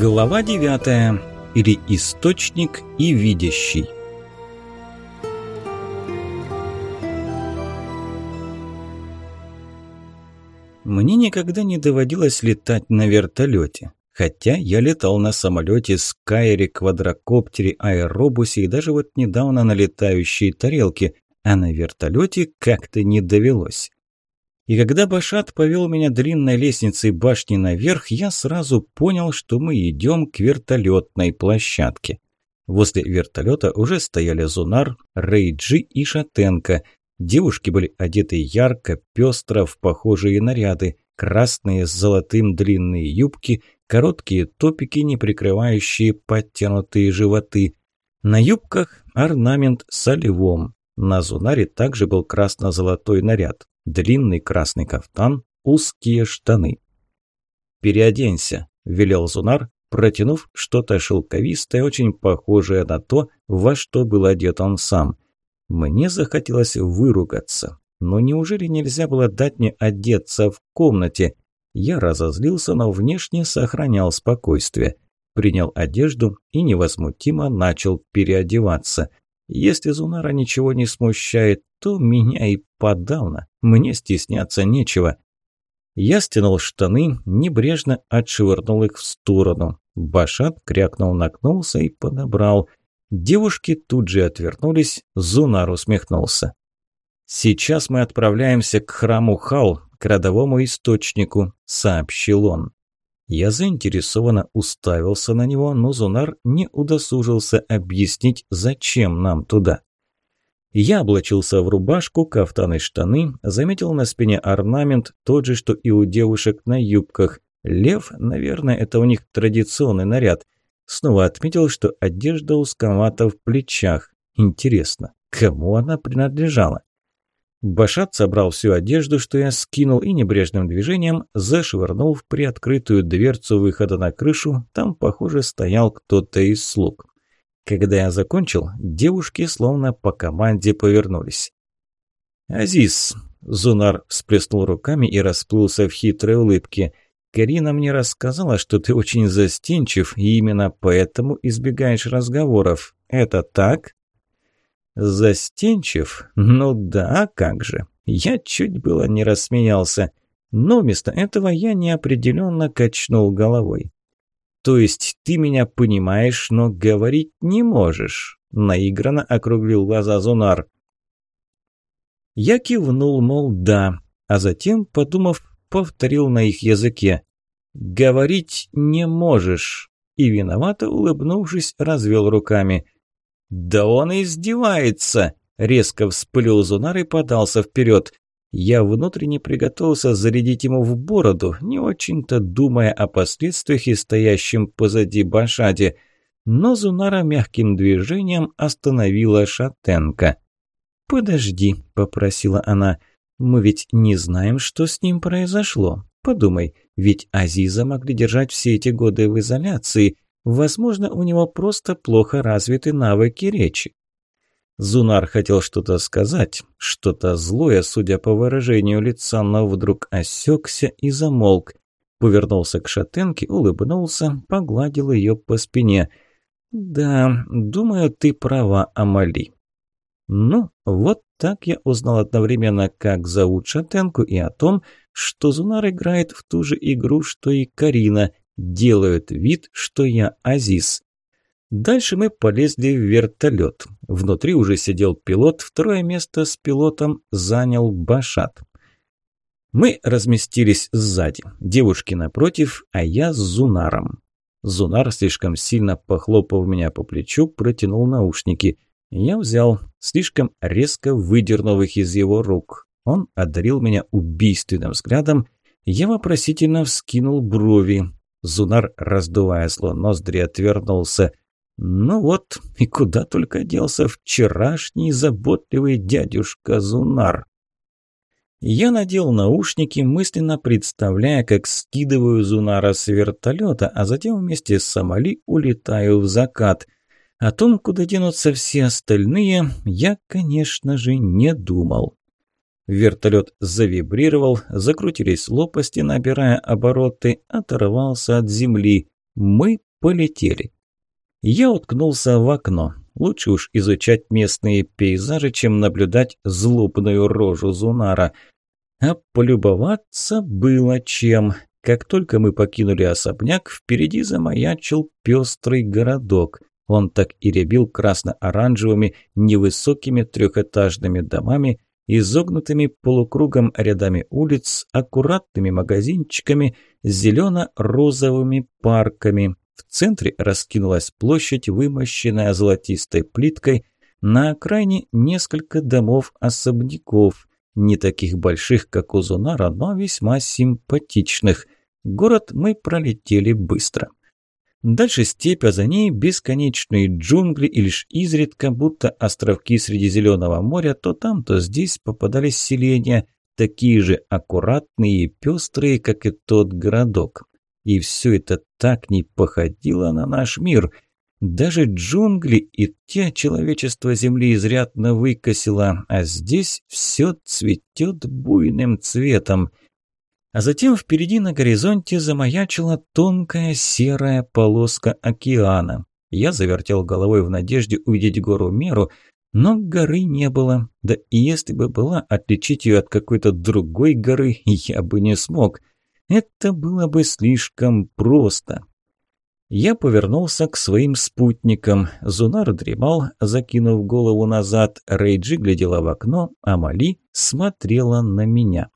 Глава 9. Или источник и видящий. Мне никогда не доводилось летать на вертолете. Хотя я летал на самолете, скайере, квадрокоптере, аэробусе и даже вот недавно на летающей тарелке, а на вертолете как-то не довелось. И когда Башат повел меня длинной лестницей башни наверх, я сразу понял, что мы идем к вертолетной площадке. Возле вертолета уже стояли Зунар, Рейджи и Шатенко. Девушки были одеты ярко, пестро, в похожие наряды. Красные с золотым длинные юбки, короткие топики, не прикрывающие подтянутые животы. На юбках орнамент с оливом. На Зунаре также был красно-золотой наряд длинный красный кафтан, узкие штаны. «Переоденься», – велел Зунар, протянув что-то шелковистое, очень похожее на то, во что был одет он сам. Мне захотелось выругаться. Но неужели нельзя было дать мне одеться в комнате? Я разозлился, но внешне сохранял спокойствие. Принял одежду и невозмутимо начал переодеваться. Если Зунара ничего не смущает, то меня и подавно. Мне стесняться нечего. Я стянул штаны, небрежно отшвырнул их в сторону. Башат крякнул, нагнулся и подобрал. Девушки тут же отвернулись, Зунар усмехнулся. «Сейчас мы отправляемся к храму Хал, к родовому источнику», – сообщил он. Я заинтересованно уставился на него, но Зунар не удосужился объяснить, зачем нам туда. Я облачился в рубашку, кафтан и штаны, заметил на спине орнамент, тот же, что и у девушек на юбках. Лев, наверное, это у них традиционный наряд. Снова отметил, что одежда узковата в плечах. Интересно, кому она принадлежала? Башат собрал всю одежду, что я скинул, и небрежным движением зашвырнул в приоткрытую дверцу выхода на крышу. Там, похоже, стоял кто-то из слуг. Когда я закончил, девушки словно по команде повернулись. «Азиз!» – Зунар всплеснул руками и расплылся в хитрой улыбке. «Карина мне рассказала, что ты очень застенчив, и именно поэтому избегаешь разговоров. Это так?» Застенчив? Ну да, как же. Я чуть было не рассмеялся. Но вместо этого я неопределенно качнул головой. «То есть ты меня понимаешь, но говорить не можешь?» Наигранно округлил глаза Зунар. Я кивнул, мол, да, а затем, подумав, повторил на их языке. «Говорить не можешь». И виновато улыбнувшись, развел руками – «Да он издевается!» – резко вспылил Зунар и подался вперед. Я внутренне приготовился зарядить ему в бороду, не очень-то думая о последствиях и стоящем позади Башаде. Но Зунара мягким движением остановила Шатенко. «Подожди», – попросила она, – «мы ведь не знаем, что с ним произошло. Подумай, ведь Азиза могли держать все эти годы в изоляции, Возможно, у него просто плохо развиты навыки речи. Зунар хотел что-то сказать, что-то злое, судя по выражению лица, но вдруг осекся и замолк. Повернулся к шатенке, улыбнулся, погладил ее по спине. «Да, думаю, ты права, Амали». Ну, вот так я узнал одновременно, как зовут шатенку и о том, что Зунар играет в ту же игру, что и Карина, делают вид, что я Азиз. Дальше мы полезли в вертолет. Внутри уже сидел пилот, второе место с пилотом занял Башат. Мы разместились сзади, девушки напротив, а я с Зунаром. Зунар, слишком сильно похлопав меня по плечу, протянул наушники. Я взял, слишком резко выдернув их из его рук. Он одарил меня убийственным взглядом. Я вопросительно вскинул брови. Зунар, раздувая зло ноздри, отвернулся. Ну вот, и куда только делся вчерашний заботливый дядюшка Зунар. Я надел наушники, мысленно представляя, как скидываю Зунара с вертолета, а затем вместе с Сомали улетаю в закат. О том, куда денутся все остальные, я, конечно же, не думал. Вертолет завибрировал, закрутились лопасти, набирая обороты, оторвался от земли. Мы полетели. Я уткнулся в окно. Лучше уж изучать местные пейзажи, чем наблюдать злобную рожу Зунара. А полюбоваться было чем. Как только мы покинули особняк, впереди замаячил пестрый городок. Он так и рябил красно-оранжевыми невысокими трехэтажными домами, изогнутыми полукругом рядами улиц, аккуратными магазинчиками, зелено-розовыми парками. В центре раскинулась площадь, вымощенная золотистой плиткой, на окраине несколько домов-особняков, не таких больших, как у Зунара, но весьма симпатичных. Город мы пролетели быстро. Дальше степь, а за ней бесконечные джунгли и лишь изредка, будто островки среди Зеленого моря, то там, то здесь попадались селения, такие же аккуратные и пестрые, как и тот городок. И все это так не походило на наш мир. Даже джунгли и те человечество земли изрядно выкосило, а здесь все цветет буйным цветом – а затем впереди на горизонте замаячила тонкая серая полоска океана. Я завертел головой в надежде увидеть гору Меру, но горы не было. Да и если бы была, отличить ее от какой-то другой горы я бы не смог. Это было бы слишком просто. Я повернулся к своим спутникам. Зунар дремал, закинув голову назад. Рейджи глядела в окно, а Мали смотрела на меня.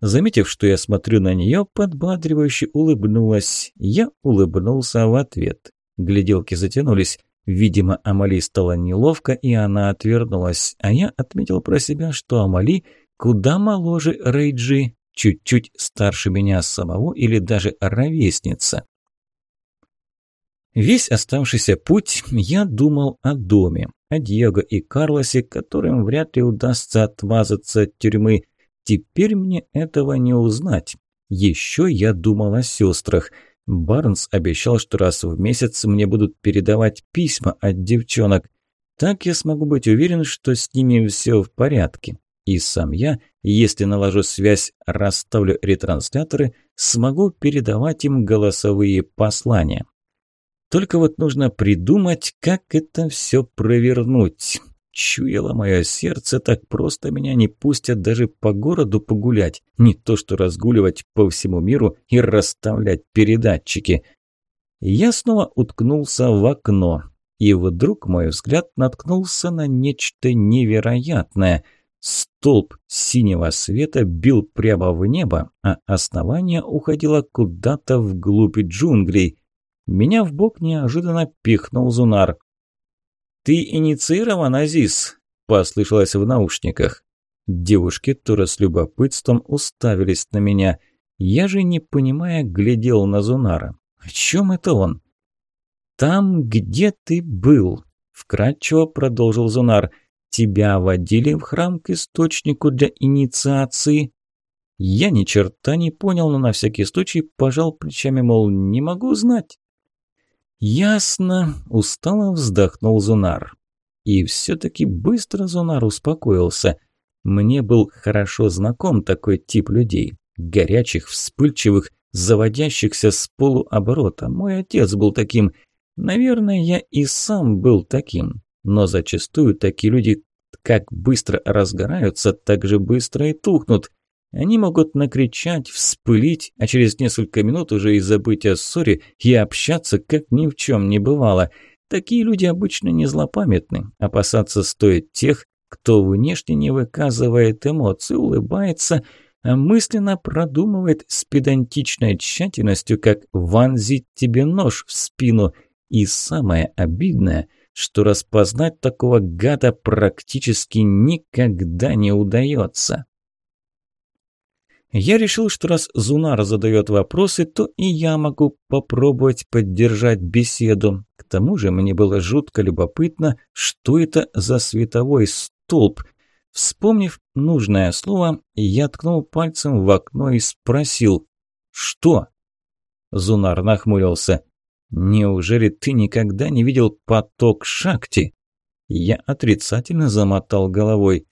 Заметив, что я смотрю на нее, подбадривающе улыбнулась. Я улыбнулся в ответ. Гляделки затянулись. Видимо, Амали стало неловко, и она отвернулась. А я отметил про себя, что Амали куда моложе Рейджи, чуть-чуть старше меня самого или даже ровесница. Весь оставшийся путь я думал о доме, о Диего и Карлосе, которым вряд ли удастся отмазаться от тюрьмы, Теперь мне этого не узнать. Еще я думал о сестрах. Барнс обещал, что раз в месяц мне будут передавать письма от девчонок. Так я смогу быть уверен, что с ними все в порядке. И сам я, если наложу связь, расставлю ретрансляторы, смогу передавать им голосовые послания. Только вот нужно придумать, как это все провернуть. Чуяло мое сердце, так просто меня не пустят даже по городу погулять, не то что разгуливать по всему миру и расставлять передатчики. Я снова уткнулся в окно, и вдруг мой взгляд наткнулся на нечто невероятное. Столб синего света бил прямо в небо, а основание уходило куда-то вглубь джунглей. Меня в бок неожиданно пихнул Зунар. «Ты инициирован, Азиз?» – послышалось в наушниках. Девушки тоже с любопытством уставились на меня. Я же, не понимая, глядел на Зунара. «О чем это он?» «Там, где ты был», – вкратчиво продолжил Зунар. «Тебя водили в храм к источнику для инициации?» Я ни черта не понял, но на всякий случай пожал плечами, мол, не могу знать. «Ясно», – устало вздохнул Зунар. И все-таки быстро Зунар успокоился. Мне был хорошо знаком такой тип людей. Горячих, вспыльчивых, заводящихся с полуоборота. Мой отец был таким. Наверное, я и сам был таким. Но зачастую такие люди как быстро разгораются, так же быстро и тухнут. Они могут накричать, вспылить, а через несколько минут уже и забыть о ссоре и общаться, как ни в чем не бывало. Такие люди обычно не злопамятны. Опасаться стоит тех, кто внешне не выказывает эмоций, улыбается, а мысленно продумывает с педантичной тщательностью, как вонзить тебе нож в спину. И самое обидное, что распознать такого гада практически никогда не удается. Я решил, что раз Зунар задает вопросы, то и я могу попробовать поддержать беседу. К тому же мне было жутко любопытно, что это за световой столб. Вспомнив нужное слово, я ткнул пальцем в окно и спросил «Что?». Зунар нахмурился. «Неужели ты никогда не видел поток Шакти?» Я отрицательно замотал головой.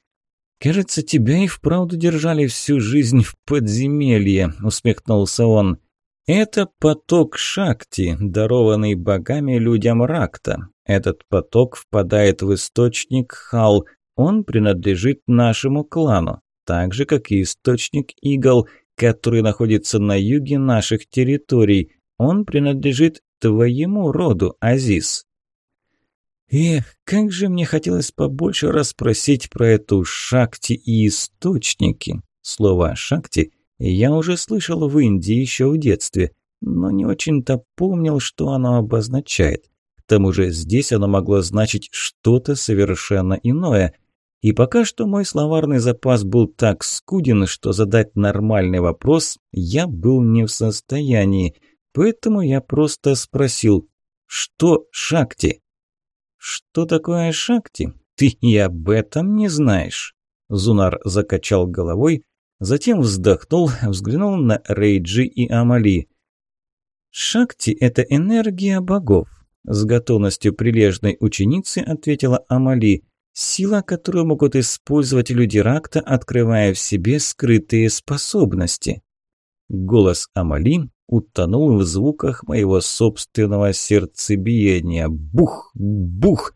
«Кажется, тебя и вправду держали всю жизнь в подземелье», – усмехнулся он. Это поток Шакти, дарованный богами людям Ракта. Этот поток впадает в источник Хал, он принадлежит нашему клану, так же, как и источник Игл, который находится на юге наших территорий. Он принадлежит твоему роду, Азиз. Эх, как же мне хотелось побольше расспросить про эту Шакти и источники. Слово «Шакти» я уже слышал в Индии еще в детстве, но не очень-то помнил, что оно обозначает. К тому же здесь оно могло значить что-то совершенно иное – и пока что мой словарный запас был так скуден, что задать нормальный вопрос я был не в состоянии. Поэтому я просто спросил, что Шакти? Что такое Шакти? Ты и об этом не знаешь. Зунар закачал головой, затем вздохнул, взглянул на Рейджи и Амали. «Шакти – это энергия богов», – с готовностью прилежной ученицы ответила Амали. Сила, которую могут использовать люди Ракта, открывая в себе скрытые способности. Голос Амали утонул в звуках моего собственного сердцебиения. Бух! Бух!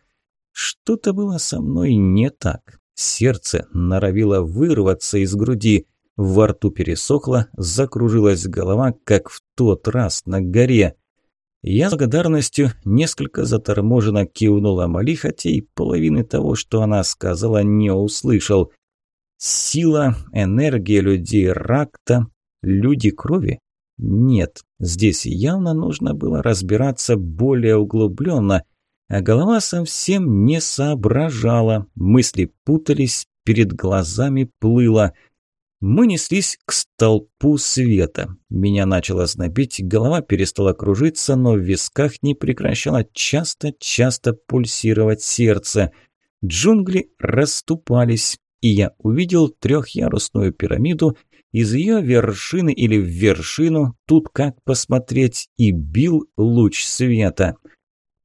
Что-то было со мной не так. Сердце норовило вырваться из груди. Во рту пересохло, закружилась голова, как в тот раз на горе. Я с благодарностью несколько заторможенно кивнула Мали, хотя и половины того, что она сказала, не услышал. Сила, энергия людей Ракта, люди крови? Нет, здесь явно нужно было разбираться более углубленно, а голова совсем не соображала, мысли путались, перед глазами плыло – мы неслись к столпу света. Меня начало знобить, голова перестала кружиться, но в висках не прекращало часто-часто пульсировать сердце. Джунгли расступались, и я увидел трехъярусную пирамиду, из ее вершины или в вершину, тут как посмотреть, и бил луч света –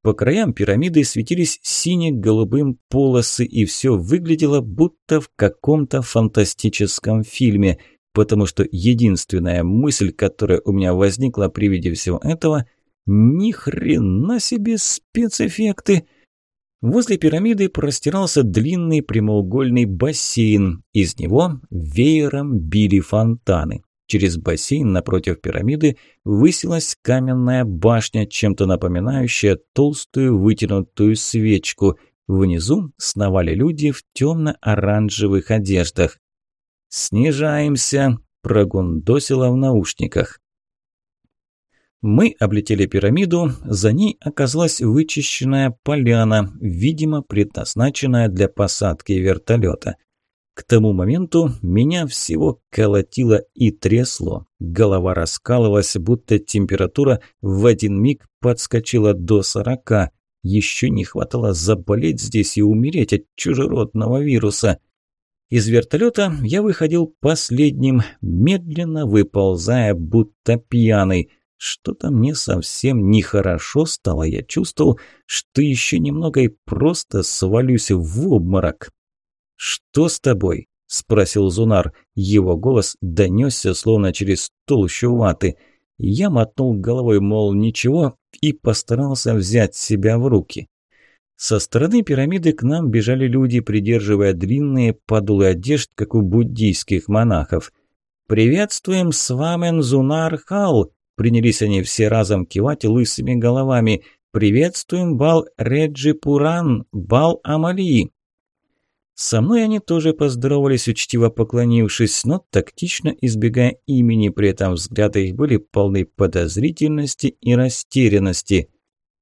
по краям пирамиды светились сине-голубым полосы, и все выглядело будто в каком-то фантастическом фильме, потому что единственная мысль, которая у меня возникла при виде всего этого – ни хрена себе спецэффекты! Возле пирамиды простирался длинный прямоугольный бассейн, из него веером били фонтаны. Через бассейн напротив пирамиды высилась каменная башня, чем-то напоминающая толстую вытянутую свечку. Внизу сновали люди в темно-оранжевых одеждах. «Снижаемся!» – прогундосило в наушниках. Мы облетели пирамиду, за ней оказалась вычищенная поляна, видимо, предназначенная для посадки вертолета. К тому моменту меня всего колотило и трясло. Голова раскалывалась, будто температура в один миг подскочила до сорока. Еще не хватало заболеть здесь и умереть от чужеродного вируса. Из вертолета я выходил последним, медленно выползая, будто пьяный. Что-то мне совсем нехорошо стало. Я чувствовал, что еще немного и просто свалюсь в обморок. «Что с тобой?» – спросил Зунар. Его голос донесся, словно через толщу ваты. Я мотнул головой, мол, ничего, и постарался взять себя в руки. Со стороны пирамиды к нам бежали люди, придерживая длинные подулы одежд, как у буддийских монахов. «Приветствуем Свамен Зунар Хал!» Принялись они все разом кивать лысыми головами. «Приветствуем Бал Реджи Пуран, Бал Амалии!» Со мной они тоже поздоровались, учтиво поклонившись, но тактично избегая имени, при этом взгляды их были полны подозрительности и растерянности.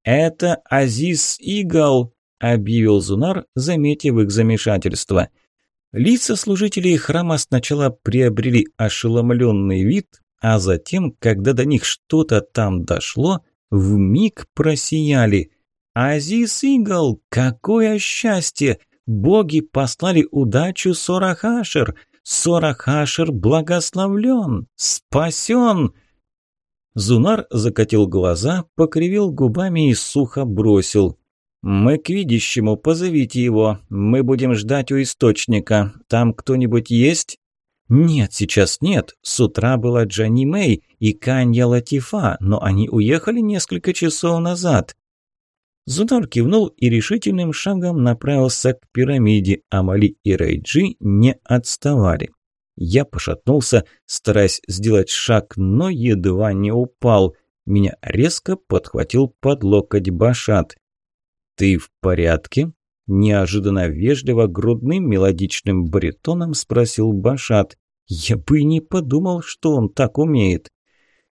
«Это Азиз Игал», – объявил Зунар, заметив их замешательство. Лица служителей храма сначала приобрели ошеломленный вид, а затем, когда до них что-то там дошло, вмиг просияли. «Азиз Игал, какое счастье! Боги послали удачу Сорахашер. Сорахашер благословлен, спасен. Зунар закатил глаза, покривил губами и сухо бросил. «Мы к видящему, позовите его. Мы будем ждать у источника. Там кто-нибудь есть?» «Нет, сейчас нет. С утра была Джанни Мэй и Канья Латифа, но они уехали несколько часов назад». Зудар кивнул и решительным шагом направился к пирамиде, а Мали и Рейджи не отставали. Я пошатнулся, стараясь сделать шаг, но едва не упал. Меня резко подхватил под локоть Башат. «Ты в порядке?» Неожиданно вежливо, грудным мелодичным баритоном спросил Башат. Я бы и не подумал, что он так умеет.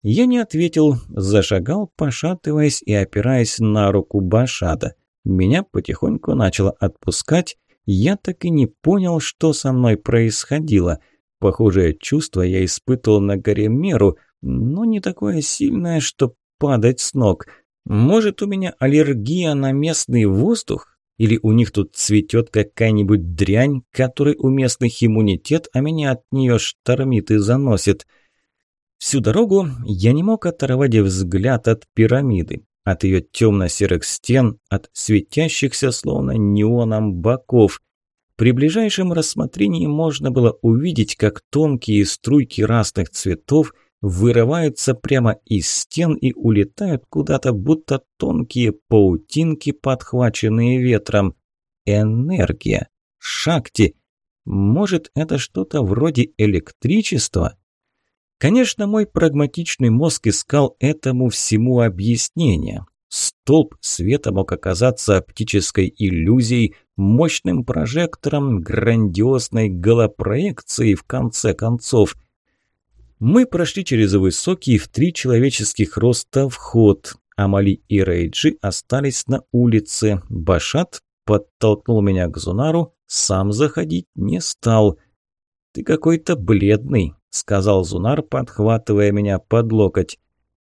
Я не ответил, зашагал, пошатываясь и опираясь на руку Башада. Меня потихоньку начало отпускать, я так и не понял, что со мной происходило. Похожее чувство я испытывал на горе Меру, но не такое сильное, что падать с ног. Может, у меня аллергия на местный воздух? Или у них тут цветет какая-нибудь дрянь, которой у местных иммунитет, а меня от нее штормит и заносит. Всю дорогу я не мог оторвать взгляд от пирамиды, от ее темно-серых стен, от светящихся словно неоном боков. При ближайшем рассмотрении можно было увидеть, как тонкие струйки разных цветов – вырываются прямо из стен и улетают куда-то, будто тонкие паутинки, подхваченные ветром. Энергия. Шакти. Может, это что-то вроде электричества? Конечно, мой прагматичный мозг искал этому всему объяснение. Столб света мог оказаться оптической иллюзией, мощным прожектором, грандиозной голопроекцией, в конце концов – мы прошли через высокий в три человеческих роста вход. Амали и Рейджи остались на улице. Башат подтолкнул меня к Зунару, сам заходить не стал. «Ты какой-то бледный», – сказал Зунар, подхватывая меня под локоть.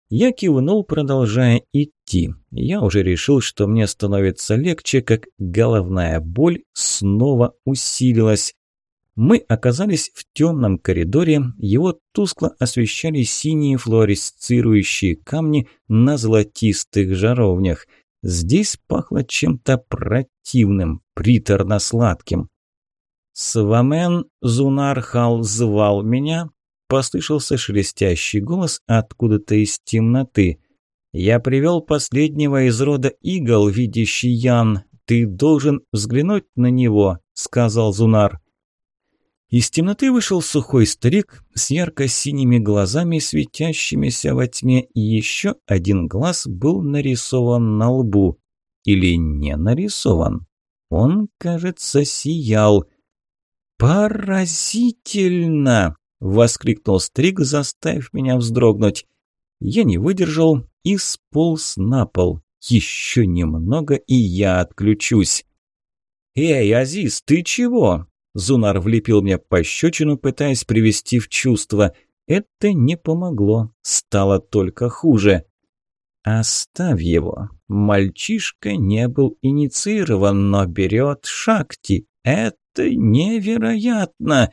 Я кивнул, продолжая идти. Я уже решил, что мне становится легче, как головная боль снова усилилась. Мы оказались в темном коридоре, его тускло освещали синие флуоресцирующие камни на золотистых жаровнях. Здесь пахло чем-то противным, приторно-сладким. «Свамен Зунархал звал меня», – послышался шелестящий голос откуда-то из темноты. «Я привел последнего из рода игл, видящий Ян. Ты должен взглянуть на него», – сказал Зунар. Из темноты вышел сухой старик с ярко-синими глазами, светящимися во тьме, и еще один глаз был нарисован на лбу. Или не нарисован. Он, кажется, сиял. «Поразительно!» – воскликнул старик, заставив меня вздрогнуть. Я не выдержал и сполз на пол. Еще немного, и я отключусь. «Эй, Азиз, ты чего?» Зунар влепил мне пощечину, пытаясь привести в чувство. Это не помогло, стало только хуже. Оставь его. Мальчишка не был инициирован, но берет шакти. Это невероятно.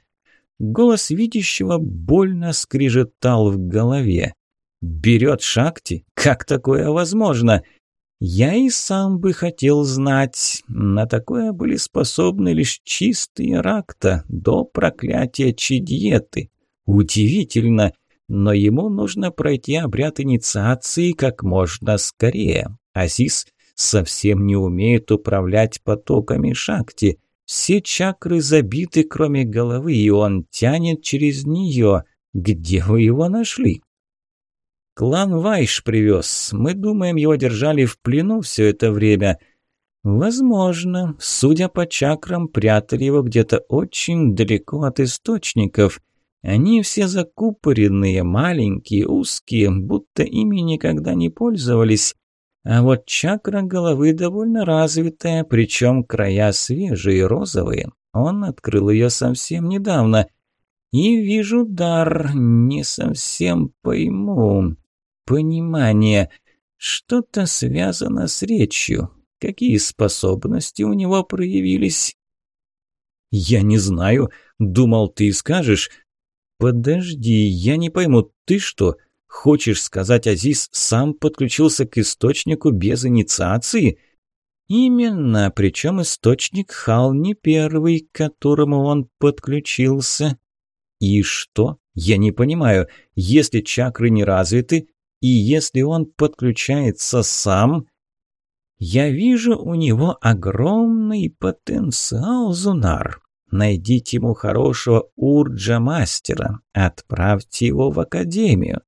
Голос видящего больно скрежетал в голове. Берет шакти? Как такое возможно? Я и сам бы хотел знать. На такое были способны лишь чистые ракта до проклятия Чидьеты. Удивительно, но ему нужно пройти обряд инициации как можно скорее. Азис совсем не умеет управлять потоками шакти. Все чакры забиты, кроме головы, и он тянет через нее. Где вы его нашли? Клан Вайш привез. Мы думаем, его держали в плену все это время. Возможно. Судя по чакрам, прятали его где-то очень далеко от источников. Они все закупоренные, маленькие, узкие, будто ими никогда не пользовались. А вот чакра головы довольно развитая, причем края свежие, розовые. Он открыл ее совсем недавно. И вижу дар, не совсем пойму. Понимание. Что-то связано с речью. Какие способности у него проявились? Я не знаю. Думал, ты скажешь. Подожди, я не пойму, ты что, хочешь сказать, Азиз сам подключился к источнику без инициации? Именно, причем источник Хал не первый, к которому он подключился. И что? Я не понимаю, если чакры не развиты, и если он подключается сам... Я вижу у него огромный потенциал, Зунар. Найдите ему хорошего урджа-мастера, отправьте его в академию.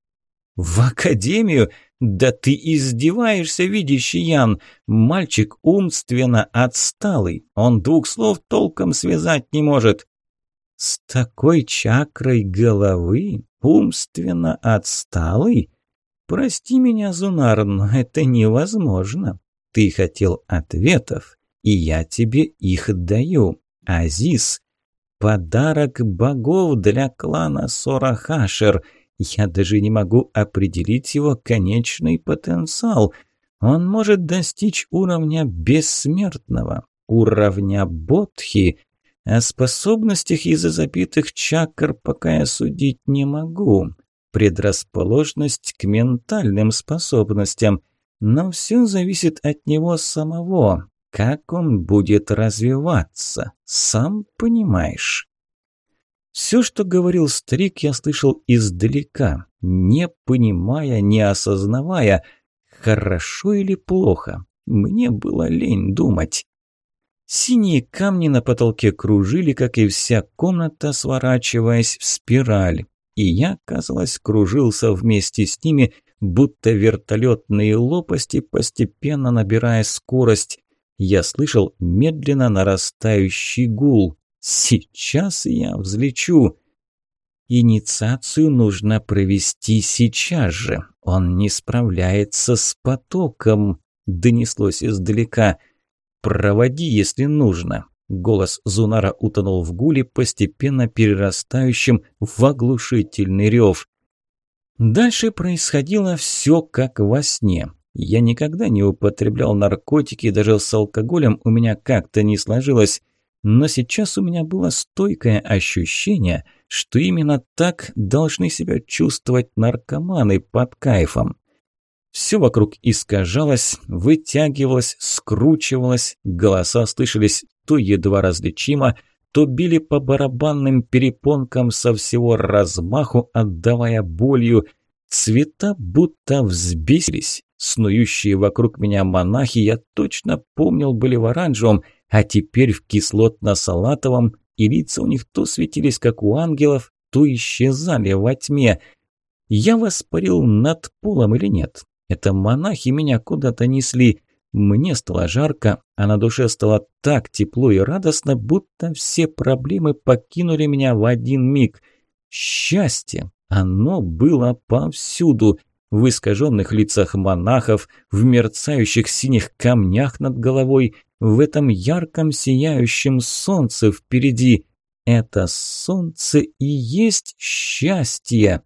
В академию? Да ты издеваешься, видящий Ян. Мальчик умственно отсталый, он двух слов толком связать не может. С такой чакрой головы умственно отсталый? Прости меня, Зунар, но это невозможно. Ты хотел ответов, и я тебе их даю. Азиз, подарок богов для клана Сорахашер. Я даже не могу определить его конечный потенциал. Он может достичь уровня бессмертного, уровня Бодхи, о способностях из-за запитых чакр пока я судить не могу. Предрасположенность к ментальным способностям. Но все зависит от него самого. Как он будет развиваться, сам понимаешь. Все, что говорил старик, я слышал издалека, не понимая, не осознавая, хорошо или плохо. Мне было лень думать. Синие камни на потолке кружили, как и вся комната, сворачиваясь в спираль. И я, казалось, кружился вместе с ними, будто вертолетные лопасти, постепенно набирая скорость. Я слышал медленно нарастающий гул. Сейчас я взлечу. Инициацию нужно провести сейчас же. Он не справляется с потоком, донеслось издалека. «Проводи, если нужно». Голос Зунара утонул в гуле, постепенно перерастающим в оглушительный рев. Дальше происходило все как во сне. Я никогда не употреблял наркотики, даже с алкоголем у меня как-то не сложилось. Но сейчас у меня было стойкое ощущение, что именно так должны себя чувствовать наркоманы под кайфом. Все вокруг искажалось, вытягивалось, скручивалось, голоса слышались то едва различимо, то били по барабанным перепонкам со всего размаху, отдавая болью. Цвета будто взбесились. Снующие вокруг меня монахи, я точно помнил, были в оранжевом, а теперь в кислотно-салатовом, и лица у них то светились, как у ангелов, то исчезали во тьме. Я воспарил над полом или нет? Это монахи меня куда-то несли. Мне стало жарко, а на душе стало так тепло и радостно, будто все проблемы покинули меня в один миг. Счастье! Оно было повсюду. В искаженных лицах монахов, в мерцающих синих камнях над головой, в этом ярком сияющем солнце впереди. Это солнце и есть счастье.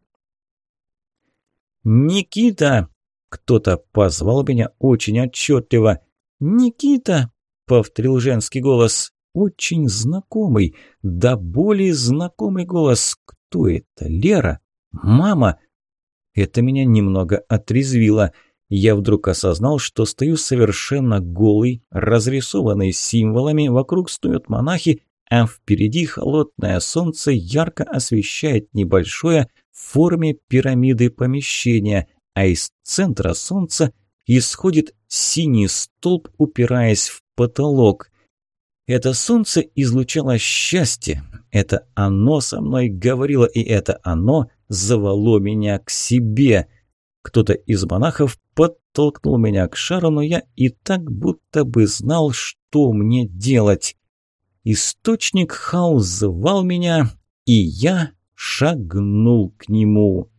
«Никита!» Кто-то позвал меня очень отчетливо. «Никита!» – повторил женский голос. Очень знакомый, да более знакомый голос. Кто это? Лера? Мама? Это меня немного отрезвило. Я вдруг осознал, что стою совершенно голый, разрисованный символами, вокруг стоят монахи, а впереди холодное солнце ярко освещает небольшое в форме пирамиды помещение – а из центра солнца исходит синий столб, упираясь в потолок. Это солнце излучало счастье, это оно со мной говорило, и это оно завело меня к себе. Кто-то из монахов подтолкнул меня к шару, но я и так будто бы знал, что мне делать. Источник хаос звал меня, и я шагнул к нему.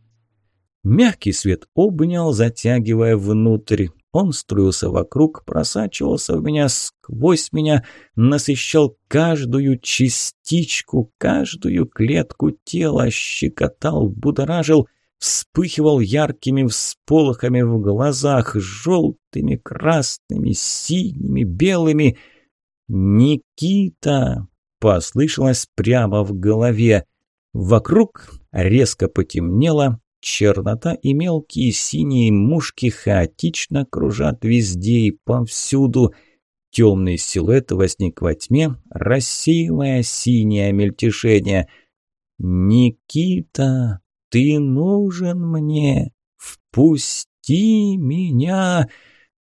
Мягкий свет обнял, затягивая внутрь. Он струился вокруг, просачивался в меня, сквозь меня, насыщал каждую частичку, каждую клетку тела, щекотал, будоражил, вспыхивал яркими всполохами в глазах, желтыми, красными, синими, белыми. «Никита!» – послышалось прямо в голове. Вокруг резко потемнело, Чернота и мелкие синие мушки хаотично кружат везде и повсюду. Темный силуэт возник во тьме, рассеивая синее мельтешение. «Никита, ты нужен мне! Впусти меня!»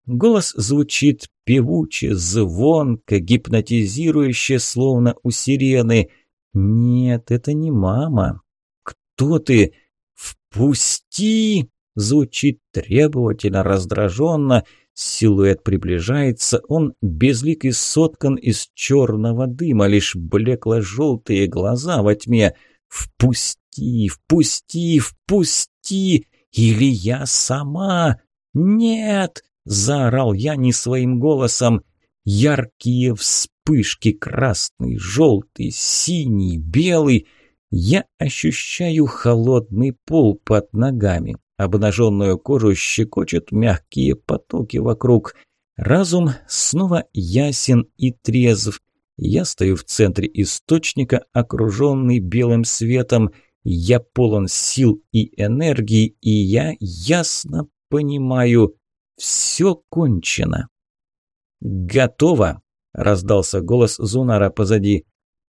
Голос звучит певуче, звонко, гипнотизирующе, словно у сирены. «Нет, это не мама. Кто ты? Впусти!» Звучит требовательно, раздраженно. Силуэт приближается, он безлик и соткан из черного дыма, лишь блекло-желтые глаза во тьме. «Впусти, впусти, впусти! Или я сама!» «Нет!» – заорал я не своим голосом. Яркие вспышки, красный, желтый, синий, белый. Я ощущаю холодный пол под ногами. Обнаженную кожу щекочут мягкие потоки вокруг. Разум снова ясен и трезв. Я стою в центре источника, окруженный белым светом. Я полон сил и энергии, и я ясно понимаю, все кончено. «Готово!» – раздался голос Зунара позади.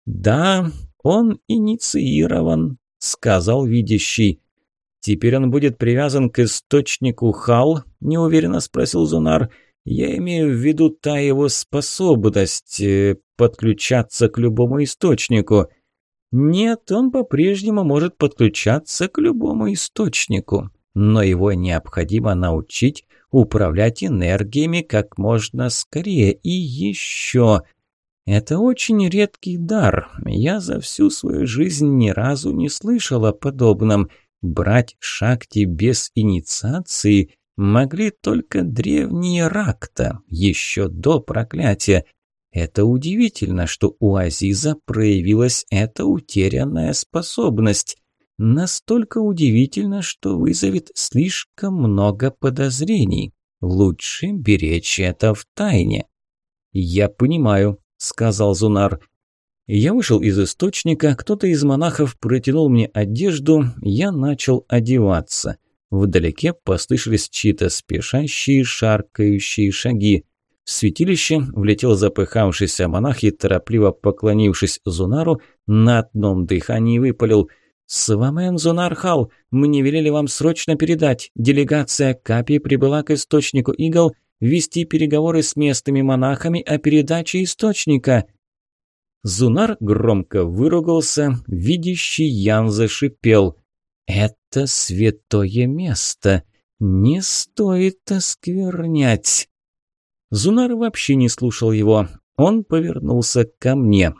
«Да, он инициирован», – сказал видящий. «Теперь он будет привязан к источнику Хал?» – неуверенно спросил Зунар. «Я имею в виду та его способность э, подключаться к любому источнику». «Нет, он по-прежнему может подключаться к любому источнику, но его необходимо научить управлять энергиями как можно скорее. И еще...» Это очень редкий дар. Я за всю свою жизнь ни разу не слышал о подобном – Брать шакти без инициации могли только древние ракта, еще до проклятия. Это удивительно, что у Азиза проявилась эта утерянная способность. Настолько удивительно, что вызовет слишком много подозрений. Лучше беречь это в тайне. «Я понимаю», – сказал Зунар. Я вышел из источника, кто-то из монахов протянул мне одежду, я начал одеваться. Вдалеке послышались чьи-то спешащие, шаркающие шаги. В святилище влетел запыхавшийся монах и, торопливо поклонившись Зунару, на одном дыхании выпалил «Свамен Зунархал, мне велели вам срочно передать. Делегация Капи прибыла к источнику игл вести переговоры с местными монахами о передаче источника». Зунар громко выругался, видящий Ян зашипел. «Это святое место! Не стоит осквернять!» Зунар вообще не слушал его. Он повернулся ко мне.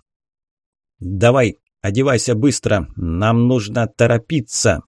«Давай, одевайся быстро, нам нужно торопиться!»